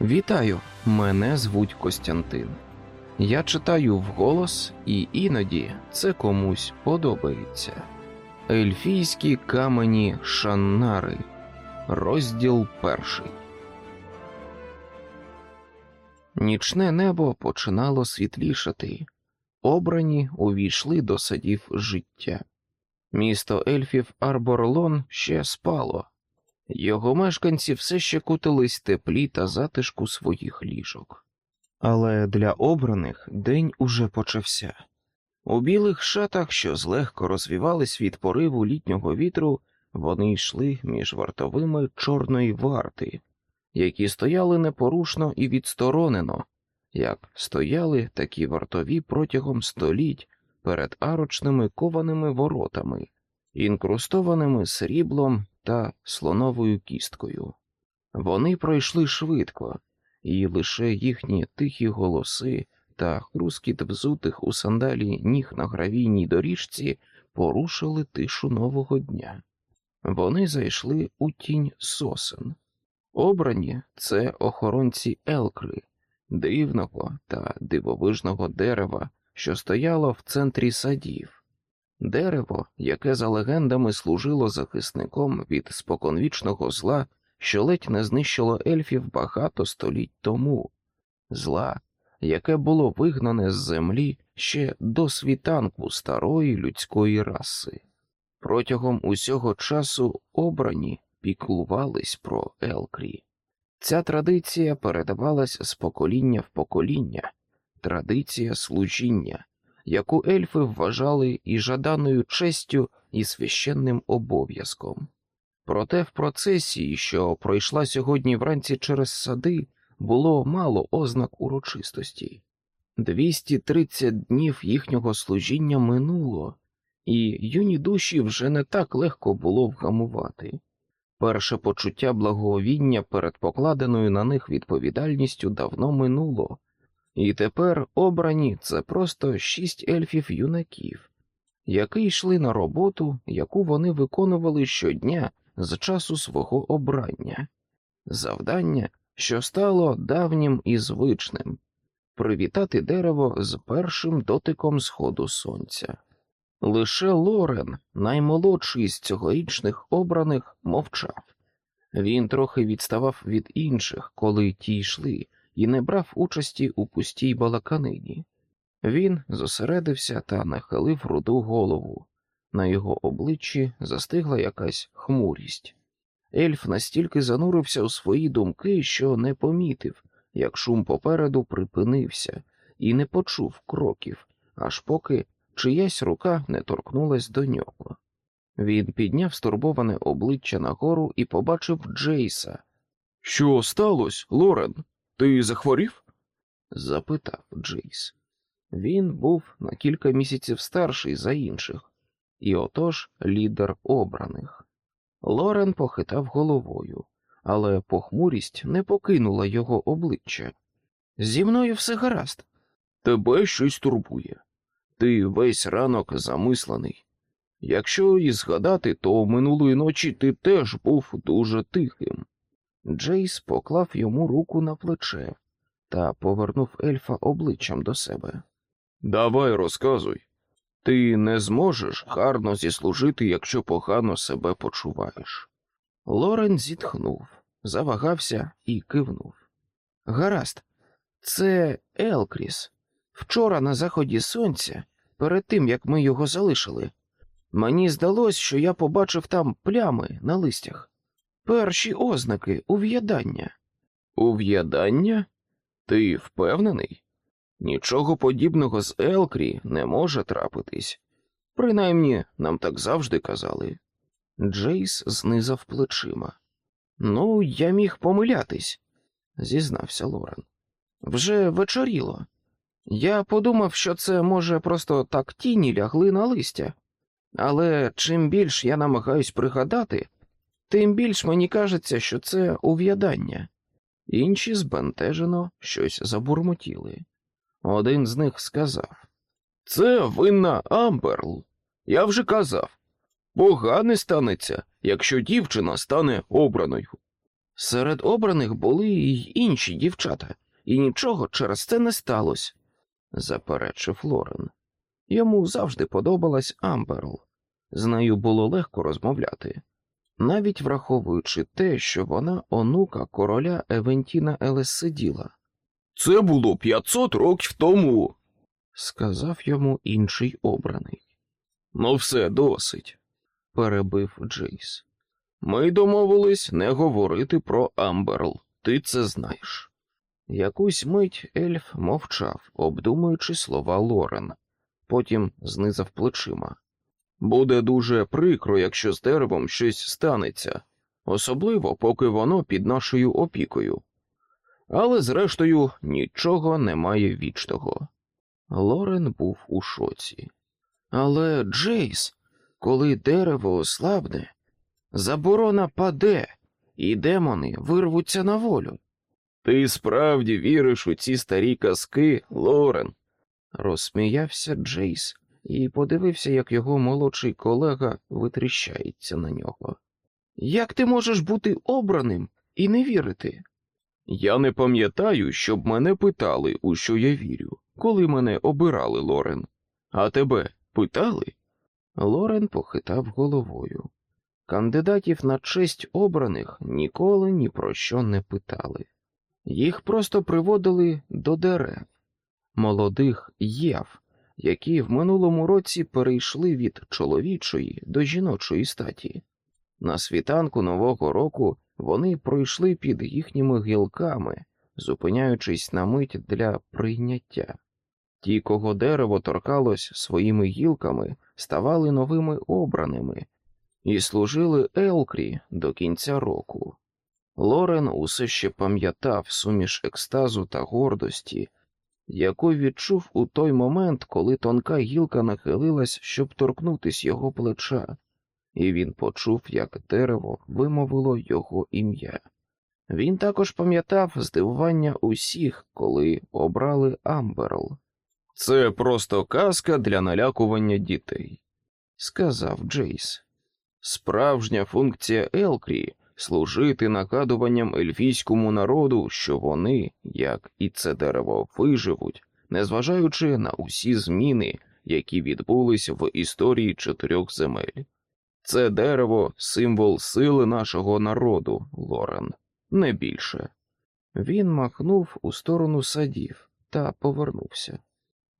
Вітаю, мене звуть Костянтин. Я читаю вголос, і іноді це комусь подобається. Ельфійські камені Шаннари, розділ перший. Нічне небо починало світлішати, обрані увійшли до садів життя. Місто ельфів Арборлон ще спало, його мешканці все ще кутились теплі та затишку своїх ліжок. Але для обраних день уже почався. У білих шатах, що злегко розвівались від пориву літнього вітру, вони йшли між вартовими чорної варти, які стояли непорушно і відсторонено, як стояли такі вартові протягом століть перед арочними кованими воротами, інкрустованими сріблом та слоновою кісткою. Вони пройшли швидко, і лише їхні тихі голоси та хрускіт взутих у сандалі ніг на гравійній доріжці порушили тишу нового дня. Вони зайшли у тінь сосен. Обрані це охоронці Елкри, дивного та дивовижного дерева, що стояло в центрі садів. Дерево, яке за легендами служило захисником від споконвічного зла, що ледь не знищило ельфів багато століть тому, зла, яке було вигнане з землі ще до світанку старої людської раси. Протягом усього часу обрані піклувались про Елкрі. Ця традиція передавалась з покоління в покоління, традиція служіння, яку ельфи вважали і жаданою честю, і священним обов'язком. Проте в процесії, що пройшла сьогодні вранці через сади, було мало ознак урочистості. 230 днів їхнього служіння минуло, і юні душі вже не так легко було вгамувати. Перше почуття благовіння перед покладеною на них відповідальністю давно минуло, і тепер обрані це просто шість ельфів юнаків, які йшли на роботу, яку вони виконували щодня з часу свого обрання, завдання, що стало давнім і звичним привітати дерево з першим дотиком сходу сонця. Лише Лорен, наймолодший з цьогорічних обраних, мовчав. Він трохи відставав від інших, коли ті йшли, і не брав участі у пустій балаканині. Він зосередився та нахилив руду голову. На його обличчі застигла якась хмурість. Ельф настільки занурився у свої думки, що не помітив, як шум попереду припинився, і не почув кроків, аж поки чиясь рука не торкнулась до нього. Він підняв стурбоване обличчя нагору і побачив Джейса. Що сталося, Лорен? Ти захворів? запитав Джейс. Він був на кілька місяців старший за інших, і отож лідер обраних. Лорен похитав головою, але похмурість не покинула його обличчя. Зі мною все гаразд. Тебе щось турбує. Ти весь ранок замислений. Якщо і згадати, то минулої ночі ти теж був дуже тихим. Джейс поклав йому руку на плече та повернув ельфа обличчям до себе. Давай розказуй. Ти не зможеш гарно зіслужити, якщо погано себе почуваєш. Лорен зітхнув, завагався і кивнув. Гаразд, це Елкріс. Вчора на заході сонця, перед тим як ми його залишили, мені здалось, що я побачив там плями на листях. Перші ознаки ув'ядання. Ув'ядання? Ти впевнений? Нічого подібного з Елкрі не може трапитись. Принаймні, нам так завжди казали. Джейс знизав плечима. Ну, я міг помилятись, зізнався Лорен. Вже вечоріло. Я подумав, що це, може, просто так тіні лягли на листя, але чим більш я намагаюсь пригадати, тим більш мені кажеться, що це ув'ядання. Інші збентежено щось забурмотіли. Один з них сказав Це винна Амберл. Я вже казав. Погане станеться, якщо дівчина стане обраною. Серед обраних були й інші дівчата, і нічого через це не сталося, заперечив Лорен. Йому завжди подобалась Амберл. З нею було легко розмовляти, навіть враховуючи те, що вона онука короля Евентіна Елессиділа. Це було 500 років тому, сказав йому інший обраний. Ну, все досить, перебив Джейс. Ми домовились не говорити про Амберл, ти це знаєш. Якусь мить ельф мовчав, обдумуючи слова Лорен, потім знизав плечима. Буде дуже прикро, якщо з деревом щось станеться, особливо поки воно під нашою опікою. Але, зрештою, нічого немає вічного. Лорен був у шоці. Але, Джейс, коли дерево ослабне, заборона паде, і демони вирвуться на волю. Ти справді віриш у ці старі казки, Лорен? розсміявся Джейс і подивився, як його молодший колега витріщається на нього. Як ти можеш бути обраним і не вірити? Я не пам'ятаю, щоб мене питали, у що я вірю, коли мене обирали, Лорен. А тебе питали? Лорен похитав головою. Кандидатів на честь обраних ніколи ні про що не питали. Їх просто приводили до дерев, молодих єв, які в минулому році перейшли від чоловічої до жіночої статі. На світанку Нового року вони пройшли під їхніми гілками, зупиняючись на мить для прийняття. Ті, кого дерево торкалось своїми гілками, ставали новими обраними і служили Елкрі до кінця року. Лорен усе ще пам'ятав суміш екстазу та гордості, яку відчув у той момент, коли тонка гілка нахилилась, щоб торкнутись його плеча, і він почув, як дерево вимовило його ім'я. Він також пам'ятав здивування усіх, коли обрали Амберл. Це просто казка для налякування дітей, сказав Джейс. Справжня функція Елкрі служити нагадуванням ельфійському народу, що вони, як і це дерево, виживуть, незважаючи на усі зміни, які відбулись в історії чотирьох земель. Це дерево символ сили нашого народу, Лорен, не більше. Він махнув у сторону садів та повернувся.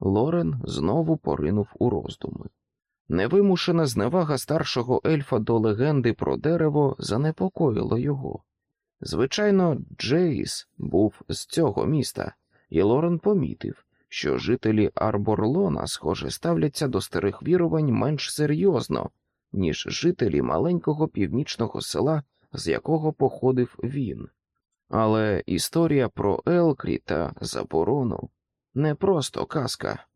Лорен знову поринув у роздуми. Невимушена зневага старшого ельфа до легенди про дерево занепокоїла його. Звичайно, Джейс був з цього міста, і Лорен помітив, що жителі Арборлона, схоже, ставляться до старих вірувань менш серйозно, ніж жителі маленького північного села, з якого походив він. Але історія про Елкрі та заборону не просто казка.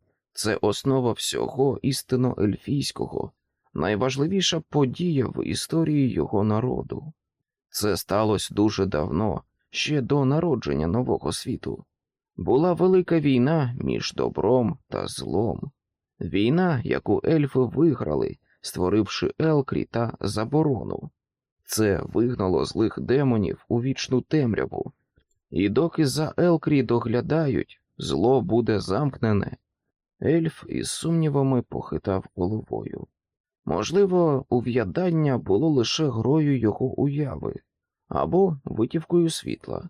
Це основа всього істинно ельфійського, найважливіша подія в історії його народу. Це сталося дуже давно, ще до народження нового світу. Була велика війна між добром та злом, війна, яку ельфи виграли, створивши Елкрі та заборону. Це вигнало злих демонів у вічну темряву, і доки за Елкрі доглядають, зло буде замкнене. Ельф із сумнівами похитав головою. Можливо, ув'ядання було лише грою його уяви або витівкою світла.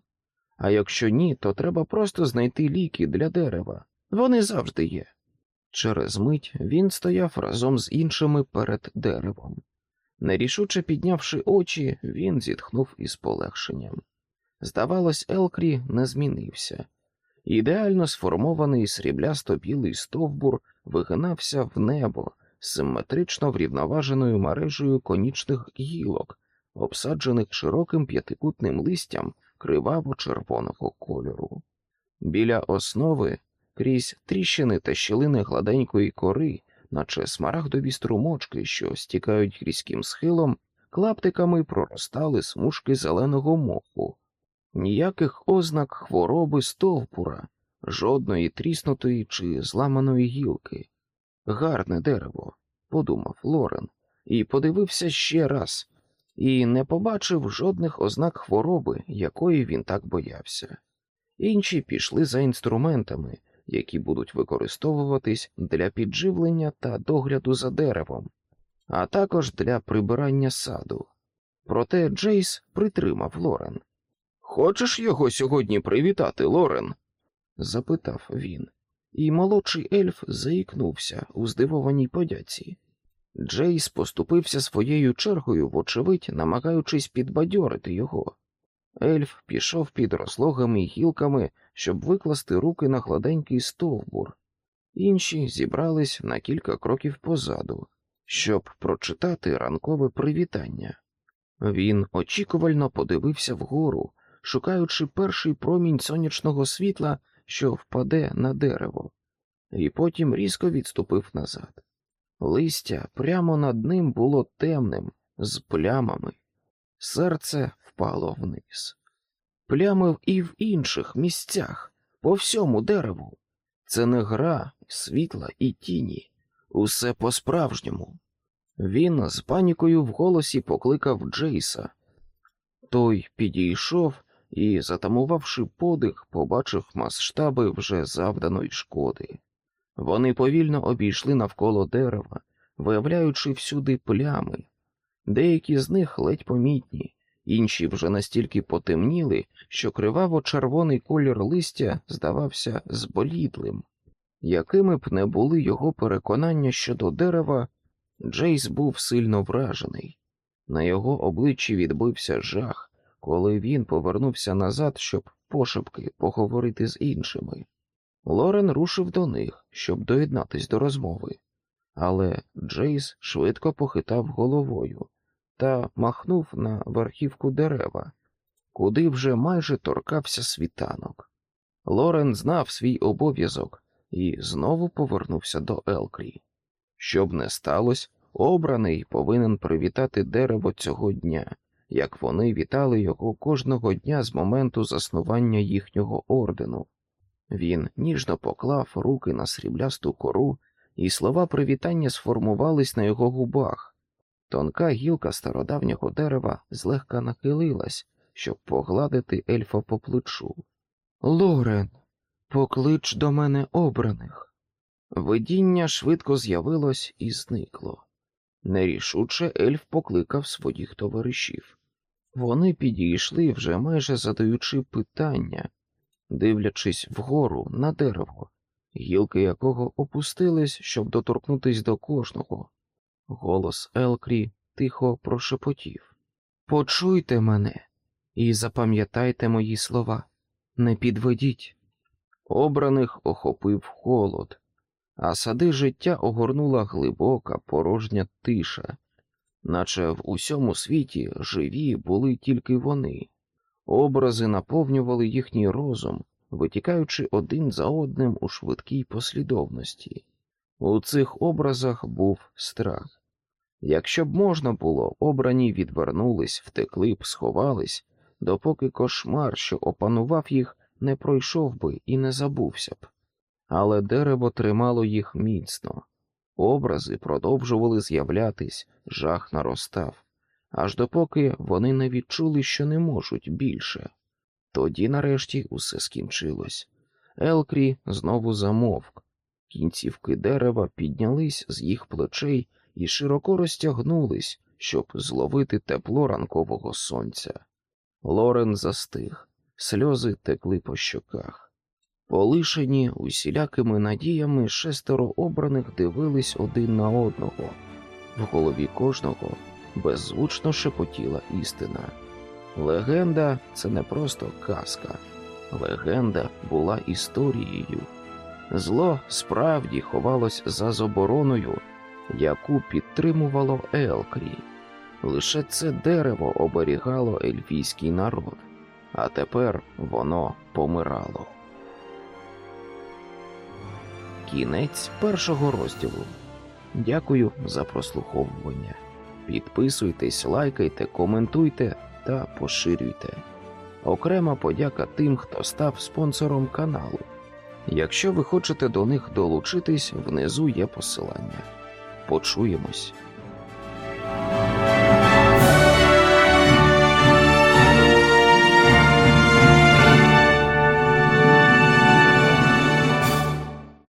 А якщо ні, то треба просто знайти ліки для дерева. Вони завжди є. Через мить він стояв разом з іншими перед деревом. Нерішуче піднявши очі, він зітхнув із полегшенням. Здавалось, Елкрі не змінився. Ідеально сформований сріблясто білий стовбур вигинався в небо симетрично врівноваженою мережею конічних гілок, обсаджених широким п'ятикутним листям криваво-червоного кольору. Біля основи, крізь тріщини та щілини гладенької кори, наче смарагдові струмочки, що стікають грізьким схилом, клаптиками проростали смужки зеленого моху. Ніяких ознак хвороби стовпура, жодної тріснутої чи зламаної гілки. Гарне дерево, подумав Лорен, і подивився ще раз. і не побачив жодних ознак хвороби, якої він так боявся. Інші пішли за інструментами, які будуть використовуватись для підживлення та догляду за деревом, а також для прибирання саду. Проте Джейс притримав Лорен. Хочеш його сьогодні привітати, Лорен? запитав він, і молодший ельф заікнувся у здивованій подяці. Джейс поступився своєю чергою, вочевидь, намагаючись підбадьорити його. Ельф пішов під розлогами й гілками, щоб викласти руки на гладенький стовбур. Інші зібрались на кілька кроків позаду, щоб прочитати ранкове привітання. Він очікувально подивився вгору, шукаючи перший промінь сонячного світла, що впаде на дерево, і потім різко відступив назад. Листя прямо над ним було темним, з плямами. Серце впало вниз. Плями і в інших місцях, по всьому дереву. Це не гра, світла і тіні, усе по-справжньому. Він з панікою в голосі покликав Джейса. Той підійшов і, затамувавши подих, побачив масштаби вже завданої шкоди. Вони повільно обійшли навколо дерева, виявляючи всюди плями. Деякі з них ледь помітні, інші вже настільки потемніли, що криваво-червоний колір листя здавався зболідлим. Якими б не були його переконання щодо дерева, Джейс був сильно вражений. На його обличчі відбився жах, коли він повернувся назад, щоб пошепки поговорити з іншими. Лорен рушив до них, щоб доєднатись до розмови, але Джейс швидко похитав головою та махнув на верхівку дерева, куди вже майже торкався світанок. Лорен знав свій обов'язок і знову повернувся до Елкрі. Щоб не сталося, обраний повинен привітати дерево цього дня, як вони вітали його кожного дня з моменту заснування їхнього ордену. Він ніжно поклав руки на сріблясту кору, і слова привітання сформувались на його губах. Тонка гілка стародавнього дерева злегка нахилилась, щоб погладити ельфа по плечу. Лорен, поклич до мене обраних. Видіння швидко з'явилось і зникло. Нерішуче ельф покликав своїх товаришів. Вони підійшли, вже майже задаючи питання, дивлячись вгору на дерево, гілки якого опустились, щоб доторкнутись до кожного. Голос Елкрі тихо прошепотів Почуйте мене і запам'ятайте мої слова, не підведіть. Обраних охопив холод, а сади життя огорнула глибока порожня тиша, наче в усьому світі живі були тільки вони. Образи наповнювали їхній розум, витікаючи один за одним у швидкій послідовності. У цих образах був страх. Якщо б можна було, обрані відвернулись, втекли б, сховались, допоки кошмар, що опанував їх, не пройшов би і не забувся б. Але дерево тримало їх міцно, образи продовжували з'являтись, жах наростав, аж допоки вони не відчули, що не можуть більше. Тоді, нарешті, усе скінчилось. Елкрі знову замовк, кінцівки дерева піднялись з їх плечей і широко розтягнулись, щоб зловити тепло ранкового сонця. Лорен застиг, сльози текли по щоках. Полишені усілякими надіями шестеро обраних дивились один на одного. В голові кожного беззвучно шепотіла істина. Легенда це не просто казка, легенда була історією. Зло справді ховалось за забороною, яку підтримувало Елкрі. Лише це дерево оберігало ельфійський народ, а тепер воно помирало. Кінець першого розділу. Дякую за прослуховування. Підписуйтесь, лайкайте, коментуйте та поширюйте. Окрема подяка тим, хто став спонсором каналу. Якщо ви хочете до них долучитись, внизу є посилання. Почуємось.